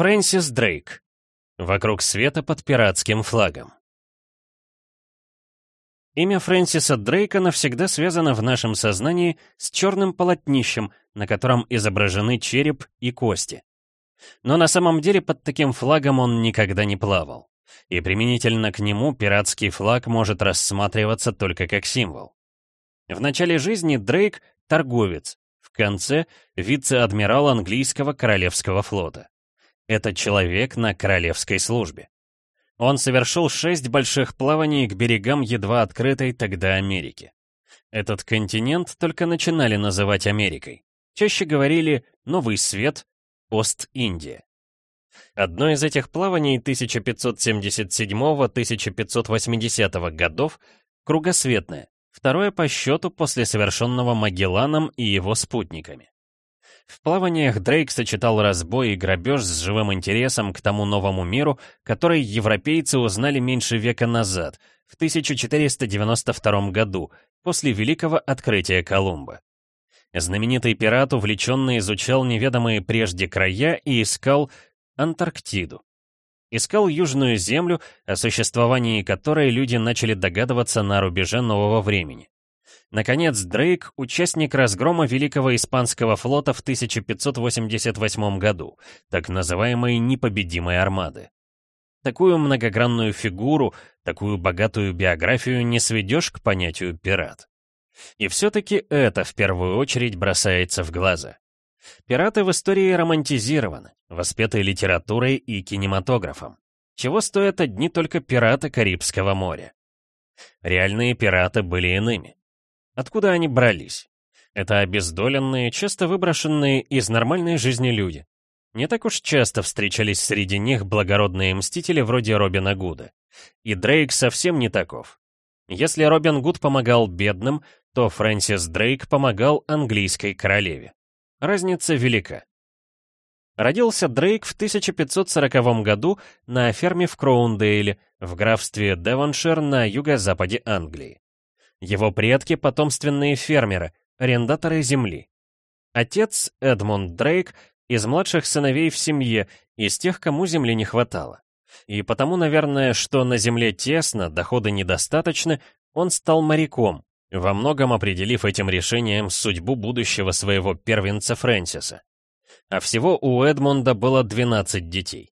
Фрэнсис Дрейк. Вокруг света под пиратским флагом. Имя Фрэнсиса Дрейка навсегда связано в нашем сознании с черным полотнищем, на котором изображены череп и кости. Но на самом деле под таким флагом он никогда не плавал. И применительно к нему пиратский флаг может рассматриваться только как символ. В начале жизни Дрейк — торговец, в конце — вице-адмирал английского королевского флота. Это человек на королевской службе. Он совершил шесть больших плаваний к берегам едва открытой тогда Америки. Этот континент только начинали называть Америкой. Чаще говорили «Новый свет», «Ост-Индия». Одно из этих плаваний 1577-1580 годов кругосветное, второе по счету после совершенного Магелланом и его спутниками. В плаваниях Дрейк сочетал разбой и грабеж с живым интересом к тому новому миру, который европейцы узнали меньше века назад, в 1492 году, после великого открытия Колумба. Знаменитый пират увлеченно изучал неведомые прежде края и искал Антарктиду. Искал Южную Землю, о существовании которой люди начали догадываться на рубеже нового времени. Наконец, Дрейк — участник разгрома Великого Испанского флота в 1588 году, так называемой «непобедимой армады». Такую многогранную фигуру, такую богатую биографию не сведешь к понятию «пират». И все-таки это в первую очередь бросается в глаза. Пираты в истории романтизированы, воспеты литературой и кинематографом. Чего стоят одни только пираты Карибского моря? Реальные пираты были иными. Откуда они брались? Это обездоленные, часто выброшенные из нормальной жизни люди. Не так уж часто встречались среди них благородные мстители вроде Робина Гуда. И Дрейк совсем не таков. Если Робин Гуд помогал бедным, то Фрэнсис Дрейк помогал английской королеве. Разница велика. Родился Дрейк в 1540 году на ферме в Кроундейле, в графстве Девоншир на юго-западе Англии. Его предки — потомственные фермеры, арендаторы земли. Отец, Эдмунд Дрейк, из младших сыновей в семье, из тех, кому земли не хватало. И потому, наверное, что на земле тесно, доходы недостаточны, он стал моряком, во многом определив этим решением судьбу будущего своего первенца Фрэнсиса. А всего у Эдмунда было 12 детей.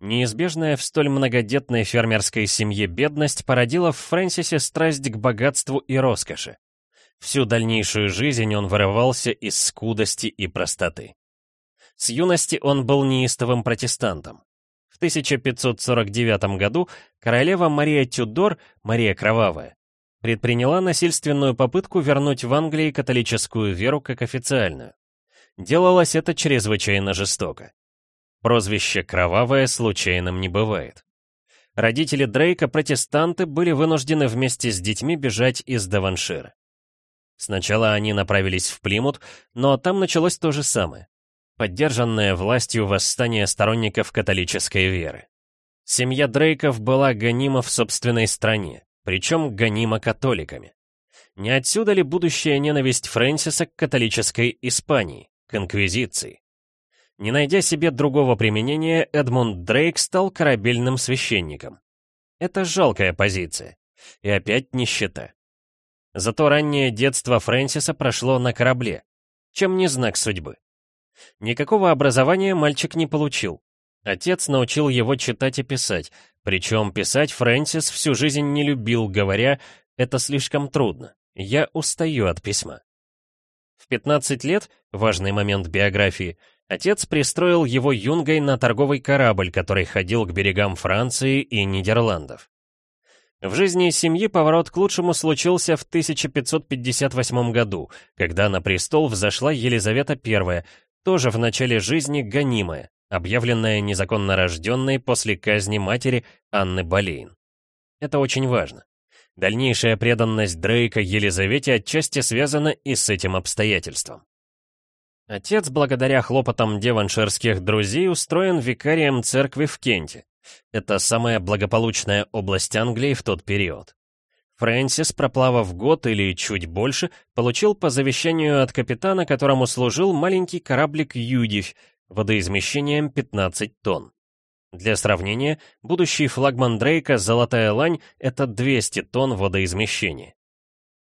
Неизбежная в столь многодетной фермерской семье бедность породила в Фрэнсисе страсть к богатству и роскоши. Всю дальнейшую жизнь он вырывался из скудости и простоты. С юности он был неистовым протестантом. В 1549 году королева Мария Тюдор, Мария Кровавая, предприняла насильственную попытку вернуть в Англии католическую веру как официальную. Делалось это чрезвычайно жестоко. Прозвище «Кровавое» случайным не бывает. Родители Дрейка, протестанты, были вынуждены вместе с детьми бежать из Даваншира. Сначала они направились в Плимут, но там началось то же самое. Поддержанное властью восстание сторонников католической веры. Семья Дрейков была гонима в собственной стране, причем гонима католиками. Не отсюда ли будущая ненависть Фрэнсиса к католической Испании, к инквизиции? Не найдя себе другого применения, Эдмунд Дрейк стал корабельным священником. Это жалкая позиция. И опять нищета. Зато раннее детство Фрэнсиса прошло на корабле. Чем не знак судьбы. Никакого образования мальчик не получил. Отец научил его читать и писать, причем писать Фрэнсис всю жизнь не любил, говоря, это слишком трудно, я устаю от письма. В 15 лет, важный момент биографии, Отец пристроил его юнгой на торговый корабль, который ходил к берегам Франции и Нидерландов. В жизни семьи поворот к лучшему случился в 1558 году, когда на престол взошла Елизавета I, тоже в начале жизни гонимая, объявленная незаконно рожденной после казни матери Анны Болейн. Это очень важно. Дальнейшая преданность Дрейка Елизавете отчасти связана и с этим обстоятельством. Отец, благодаря хлопотам деванширских друзей, устроен викарием церкви в Кенте. Это самая благополучная область Англии в тот период. Фрэнсис, проплавав год или чуть больше, получил по завещанию от капитана, которому служил маленький кораблик «Юдивь», водоизмещением 15 тонн. Для сравнения, будущий флагман Дрейка «Золотая лань» — это 200 тонн водоизмещения.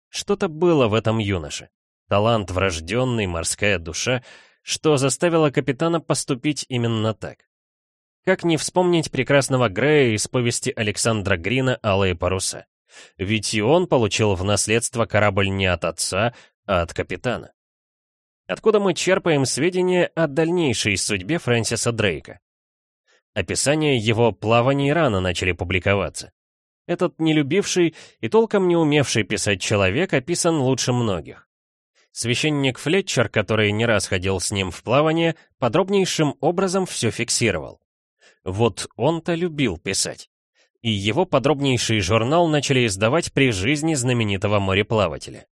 Что-то было в этом юноше. Талант врожденный, морская душа, что заставило капитана поступить именно так. Как не вспомнить прекрасного Грея из повести Александра Грина «Алые паруса». Ведь и он получил в наследство корабль не от отца, а от капитана. Откуда мы черпаем сведения о дальнейшей судьбе Фрэнсиса Дрейка? Описания его плаваний рано начали публиковаться. Этот нелюбивший и толком не умевший писать человек описан лучше многих. Священник Флетчер, который не раз ходил с ним в плавание, подробнейшим образом все фиксировал. Вот он-то любил писать. И его подробнейший журнал начали издавать при жизни знаменитого мореплавателя.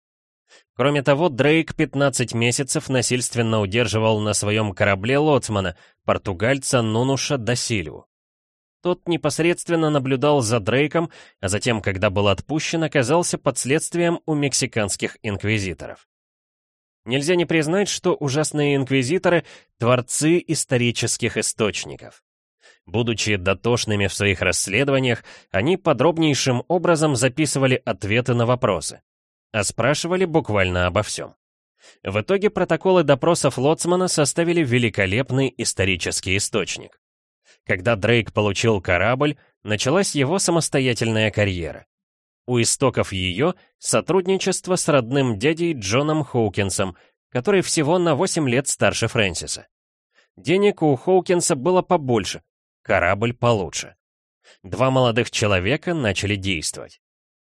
Кроме того, Дрейк 15 месяцев насильственно удерживал на своем корабле лоцмана, португальца Нунуша Дасильву. Тот непосредственно наблюдал за Дрейком, а затем, когда был отпущен, оказался под следствием у мексиканских инквизиторов. Нельзя не признать, что ужасные инквизиторы — творцы исторических источников. Будучи дотошными в своих расследованиях, они подробнейшим образом записывали ответы на вопросы а спрашивали буквально обо всем. В итоге протоколы допросов Лоцмана составили великолепный исторический источник. Когда Дрейк получил корабль, началась его самостоятельная карьера. У истоков ее сотрудничество с родным дядей Джоном Хоукинсом, который всего на 8 лет старше Фрэнсиса. Денег у Хоукинса было побольше, корабль получше. Два молодых человека начали действовать.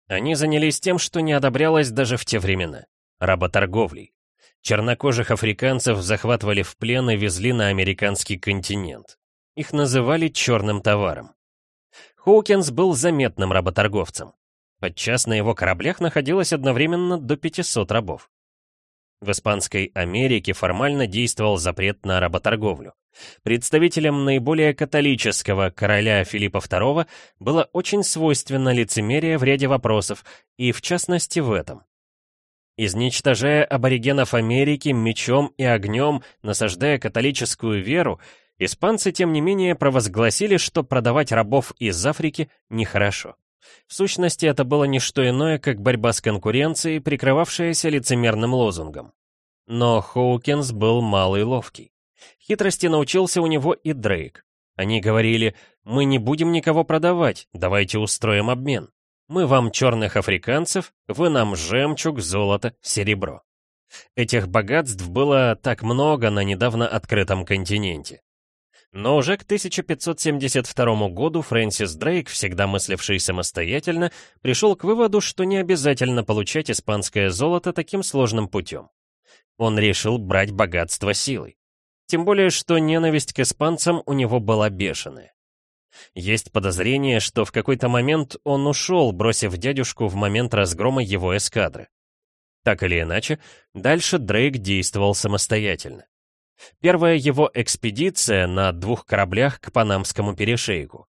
Они занялись тем, что не одобрялось даже в те времена — работорговлей. Чернокожих африканцев захватывали в плен и везли на американский континент. Их называли черным товаром. Хоукинс был заметным работорговцем. Подчас на его кораблях находилось одновременно до 500 рабов. В Испанской Америке формально действовал запрет на работорговлю. Представителям наиболее католического короля Филиппа II было очень свойственно лицемерие в ряде вопросов, и в частности в этом. Изничтожая аборигенов Америки мечом и огнем, насаждая католическую веру, испанцы тем не менее провозгласили, что продавать рабов из Африки нехорошо. В сущности, это было не что иное, как борьба с конкуренцией, прикрывавшаяся лицемерным лозунгом. Но Хоукинс был малый ловкий. Хитрости научился у него и Дрейк. Они говорили, мы не будем никого продавать, давайте устроим обмен. Мы вам черных африканцев, вы нам жемчуг, золото, серебро. Этих богатств было так много на недавно открытом континенте. Но уже к 1572 году Фрэнсис Дрейк, всегда мысливший самостоятельно, пришел к выводу, что не обязательно получать испанское золото таким сложным путем. Он решил брать богатство силой. Тем более, что ненависть к испанцам у него была бешеная. Есть подозрение, что в какой-то момент он ушел, бросив дядюшку в момент разгрома его эскадры. Так или иначе, дальше Дрейк действовал самостоятельно. Первая его экспедиция на двух кораблях к Панамскому перешейку.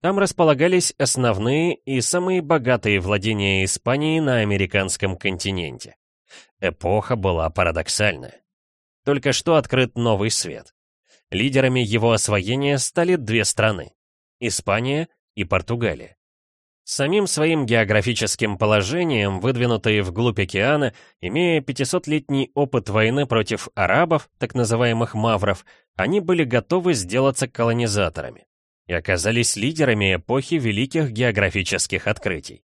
Там располагались основные и самые богатые владения Испании на американском континенте. Эпоха была парадоксальная. Только что открыт новый свет. Лидерами его освоения стали две страны — Испания и Португалия. Самим своим географическим положением, выдвинутые вглубь океана, имея 500-летний опыт войны против арабов, так называемых мавров, они были готовы сделаться колонизаторами и оказались лидерами эпохи великих географических открытий.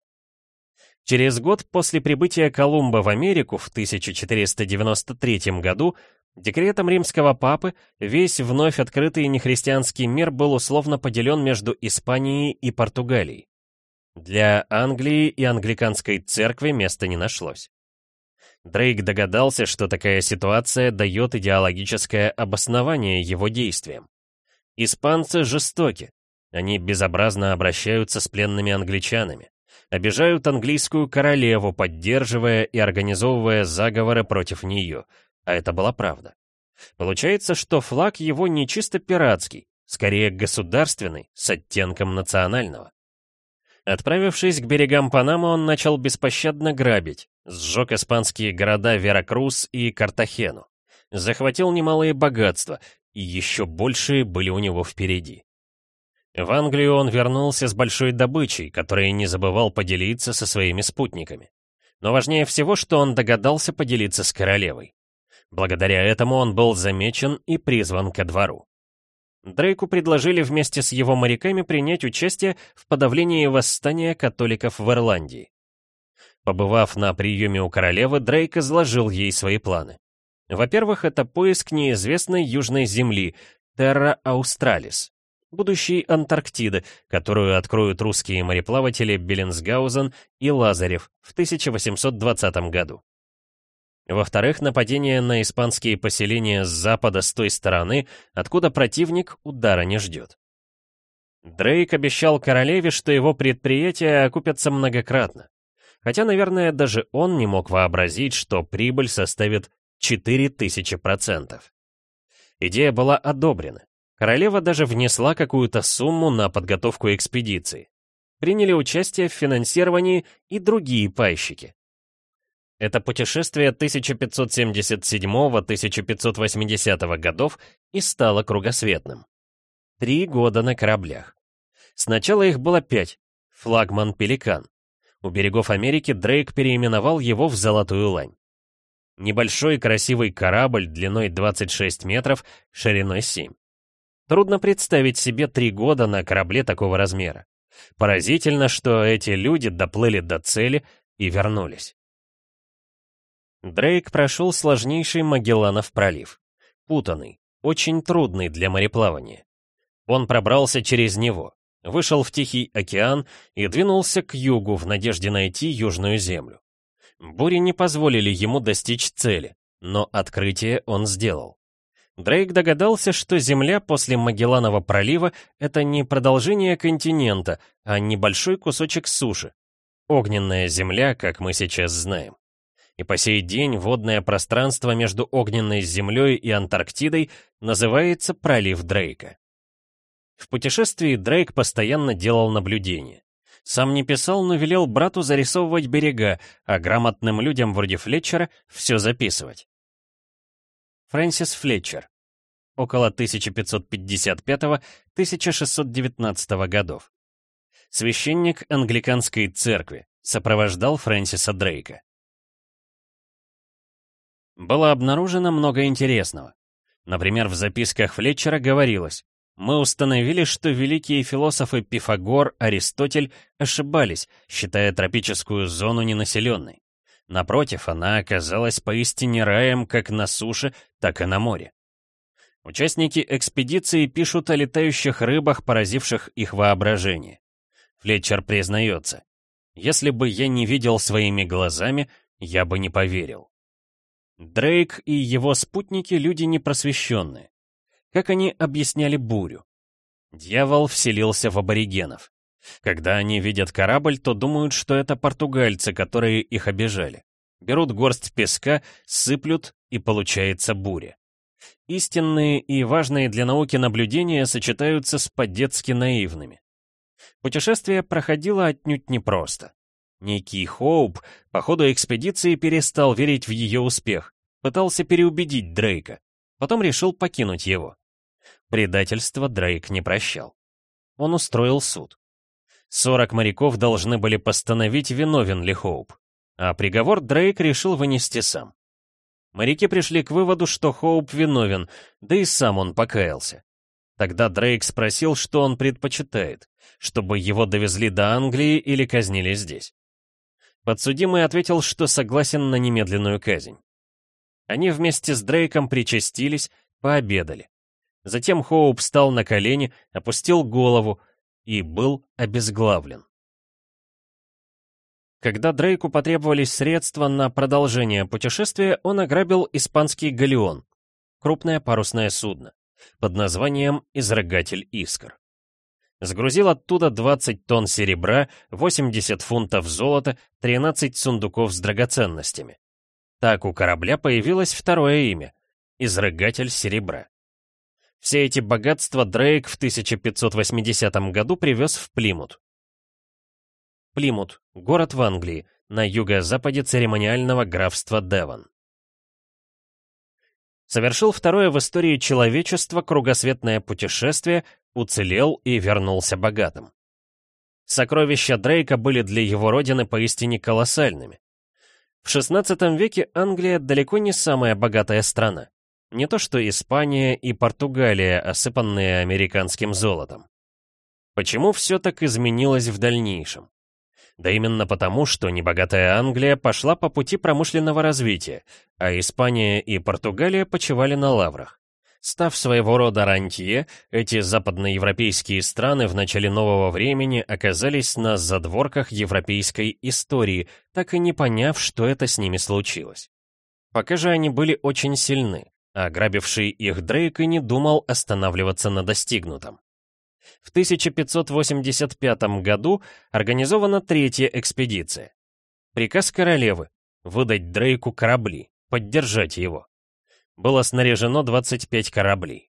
Через год после прибытия Колумба в Америку в 1493 году декретом римского папы весь вновь открытый нехристианский мир был условно поделен между Испанией и Португалией. Для Англии и англиканской церкви места не нашлось. Дрейк догадался, что такая ситуация дает идеологическое обоснование его действиям. Испанцы жестоки. Они безобразно обращаются с пленными англичанами. Обижают английскую королеву, поддерживая и организовывая заговоры против нее. А это была правда. Получается, что флаг его не чисто пиратский, скорее государственный, с оттенком национального. Отправившись к берегам Панамы, он начал беспощадно грабить, сжег испанские города Веракрус и Картахену, захватил немалые богатства и еще большие были у него впереди. В Англию он вернулся с большой добычей, которой не забывал поделиться со своими спутниками. Но важнее всего, что он догадался поделиться с королевой. Благодаря этому он был замечен и призван ко двору. Дрейку предложили вместе с его моряками принять участие в подавлении восстания католиков в Ирландии. Побывав на приеме у королевы, Дрейк изложил ей свои планы. Во-первых, это поиск неизвестной южной земли, Терра Аустралис, будущей Антарктиды, которую откроют русские мореплаватели Беллинсгаузен и Лазарев в 1820 году. Во-вторых, нападение на испанские поселения с запада с той стороны, откуда противник удара не ждет. Дрейк обещал королеве, что его предприятия окупятся многократно. Хотя, наверное, даже он не мог вообразить, что прибыль составит 4000%. Идея была одобрена. Королева даже внесла какую-то сумму на подготовку экспедиции. Приняли участие в финансировании и другие пайщики. Это путешествие 1577-1580 годов и стало кругосветным. Три года на кораблях. Сначала их было пять. Флагман «Пеликан». У берегов Америки Дрейк переименовал его в «Золотую лань». Небольшой красивый корабль длиной 26 метров, шириной 7. Трудно представить себе три года на корабле такого размера. Поразительно, что эти люди доплыли до цели и вернулись. Дрейк прошел сложнейший Магелланов пролив. Путанный, очень трудный для мореплавания. Он пробрался через него, вышел в Тихий океан и двинулся к югу в надежде найти Южную землю. Бури не позволили ему достичь цели, но открытие он сделал. Дрейк догадался, что Земля после Магелланова пролива — это не продолжение континента, а небольшой кусочек суши. Огненная Земля, как мы сейчас знаем и по сей день водное пространство между огненной землей и Антарктидой называется пролив Дрейка. В путешествии Дрейк постоянно делал наблюдения. Сам не писал, но велел брату зарисовывать берега, а грамотным людям вроде Флетчера все записывать. Фрэнсис Флетчер. Около 1555-1619 годов. Священник англиканской церкви, сопровождал Фрэнсиса Дрейка. Было обнаружено много интересного. Например, в записках Флетчера говорилось, «Мы установили, что великие философы Пифагор, Аристотель ошибались, считая тропическую зону ненаселенной. Напротив, она оказалась поистине раем как на суше, так и на море. Участники экспедиции пишут о летающих рыбах, поразивших их воображение. Флетчер признается, «Если бы я не видел своими глазами, я бы не поверил». Дрейк и его спутники — люди непросвещенные. Как они объясняли бурю? Дьявол вселился в аборигенов. Когда они видят корабль, то думают, что это португальцы, которые их обижали. Берут горсть песка, сыплют, и получается буря. Истинные и важные для науки наблюдения сочетаются с по-детски наивными. Путешествие проходило отнюдь непросто. Некий Хоуп по ходу экспедиции перестал верить в ее успех, пытался переубедить Дрейка, потом решил покинуть его. Предательство Дрейк не прощал. Он устроил суд. 40 моряков должны были постановить, виновен ли Хоуп, а приговор Дрейк решил вынести сам. Моряки пришли к выводу, что Хоуп виновен, да и сам он покаялся. Тогда Дрейк спросил, что он предпочитает, чтобы его довезли до Англии или казнили здесь. Подсудимый ответил, что согласен на немедленную казнь. Они вместе с Дрейком причастились, пообедали. Затем Хоуп встал на колени, опустил голову и был обезглавлен. Когда Дрейку потребовались средства на продолжение путешествия, он ограбил испанский галеон, крупное парусное судно, под названием «Изрыгатель искр». Сгрузил оттуда 20 тонн серебра, 80 фунтов золота, 13 сундуков с драгоценностями. Так у корабля появилось второе имя — Изрыгатель серебра. Все эти богатства Дрейк в 1580 году привез в Плимут. Плимут — город в Англии, на юго-западе церемониального графства Девон. Совершил второе в истории человечества кругосветное путешествие, уцелел и вернулся богатым. Сокровища Дрейка были для его родины поистине колоссальными. В XVI веке Англия далеко не самая богатая страна. Не то что Испания и Португалия, осыпанные американским золотом. Почему все так изменилось в дальнейшем? Да именно потому, что небогатая Англия пошла по пути промышленного развития, а Испания и Португалия почивали на лаврах. Став своего рода рантье, эти западноевропейские страны в начале нового времени оказались на задворках европейской истории, так и не поняв, что это с ними случилось. Пока же они были очень сильны, а грабивший их Дрейк и не думал останавливаться на достигнутом. В 1585 году организована третья экспедиция. Приказ королевы — выдать Дрейку корабли, поддержать его. Было снаряжено 25 кораблей.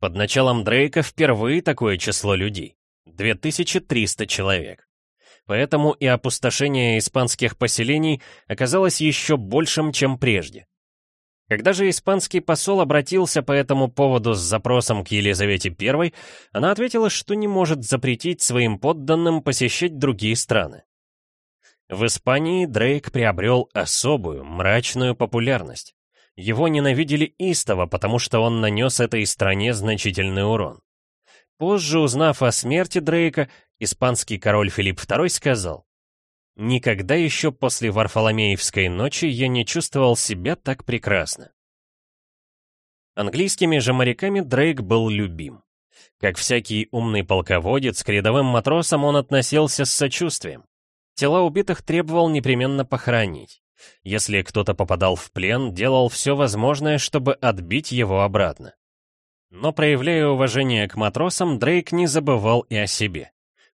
Под началом Дрейка впервые такое число людей — 2300 человек. Поэтому и опустошение испанских поселений оказалось еще большим, чем прежде. Когда же испанский посол обратился по этому поводу с запросом к Елизавете I, она ответила, что не может запретить своим подданным посещать другие страны. В Испании Дрейк приобрел особую, мрачную популярность. Его ненавидели истово, потому что он нанес этой стране значительный урон. Позже, узнав о смерти Дрейка, испанский король Филипп II сказал, Никогда еще после Варфоломеевской ночи я не чувствовал себя так прекрасно. Английскими же моряками Дрейк был любим. Как всякий умный полководец, к рядовым матросам он относился с сочувствием. Тела убитых требовал непременно похоронить. Если кто-то попадал в плен, делал все возможное, чтобы отбить его обратно. Но проявляя уважение к матросам, Дрейк не забывал и о себе.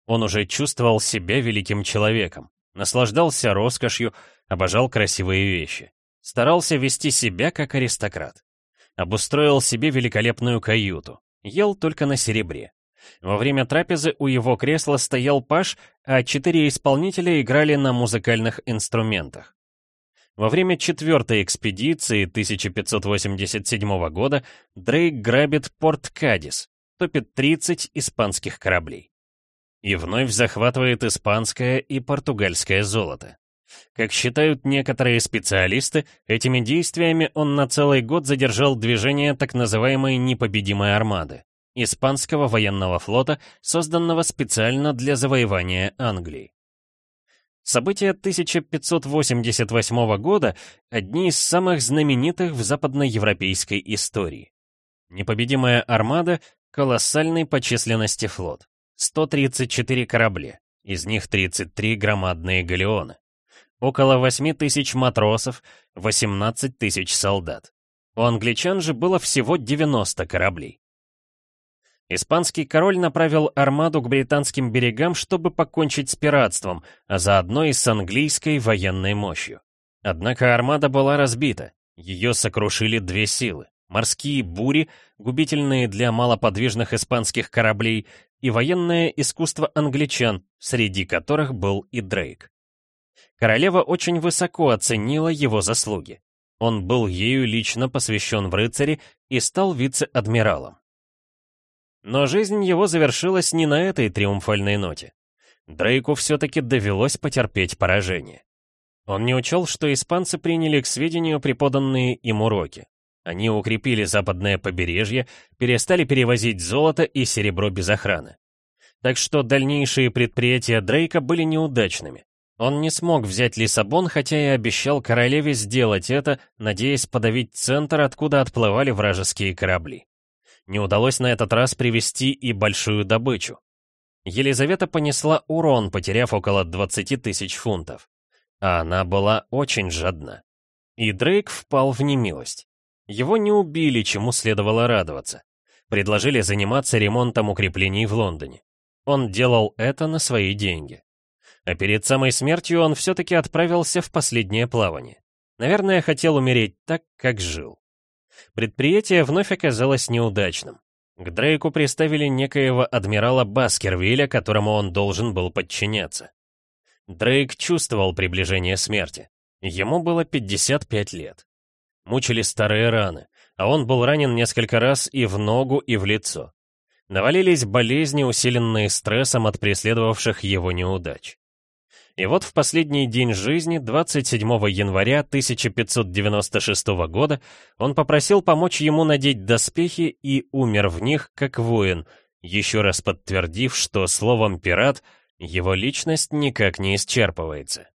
Он уже чувствовал себя великим человеком. Наслаждался роскошью, обожал красивые вещи. Старался вести себя как аристократ. Обустроил себе великолепную каюту. Ел только на серебре. Во время трапезы у его кресла стоял паш, а четыре исполнителя играли на музыкальных инструментах. Во время четвертой экспедиции 1587 года Дрейк грабит порт Кадис, топит 30 испанских кораблей и вновь захватывает испанское и португальское золото. Как считают некоторые специалисты, этими действиями он на целый год задержал движение так называемой «непобедимой армады» — испанского военного флота, созданного специально для завоевания Англии. События 1588 года — одни из самых знаменитых в западноевропейской истории. Непобедимая армада — колоссальный по численности флот. 134 корабля, из них 33 громадные галеоны. Около 8 тысяч матросов, 18 тысяч солдат. У англичан же было всего 90 кораблей. Испанский король направил армаду к британским берегам, чтобы покончить с пиратством, а заодно и с английской военной мощью. Однако армада была разбита, ее сокрушили две силы. Морские бури, губительные для малоподвижных испанских кораблей, и военное искусство англичан, среди которых был и Дрейк. Королева очень высоко оценила его заслуги. Он был ею лично посвящен в рыцари и стал вице-адмиралом. Но жизнь его завершилась не на этой триумфальной ноте. Дрейку все-таки довелось потерпеть поражение. Он не учел, что испанцы приняли к сведению преподанные им уроки. Они укрепили западное побережье, перестали перевозить золото и серебро без охраны. Так что дальнейшие предприятия Дрейка были неудачными. Он не смог взять Лиссабон, хотя и обещал королеве сделать это, надеясь подавить центр, откуда отплывали вражеские корабли. Не удалось на этот раз привести и большую добычу. Елизавета понесла урон, потеряв около 20 тысяч фунтов. А она была очень жадна. И Дрейк впал в немилость. Его не убили, чему следовало радоваться. Предложили заниматься ремонтом укреплений в Лондоне. Он делал это на свои деньги. А перед самой смертью он все-таки отправился в последнее плавание. Наверное, хотел умереть так, как жил. Предприятие вновь оказалось неудачным. К Дрейку приставили некоего адмирала Баскервилля, которому он должен был подчиняться. Дрейк чувствовал приближение смерти. Ему было 55 лет. Мучили старые раны. а он был ранен несколько раз и в ногу, и в лицо. Навалились болезни, усиленные стрессом от преследовавших его неудач. И вот в последний день жизни, 27 января 1596 года, он попросил помочь ему надеть доспехи и умер в них как воин, еще раз подтвердив, что словом «пират» его личность никак не исчерпывается.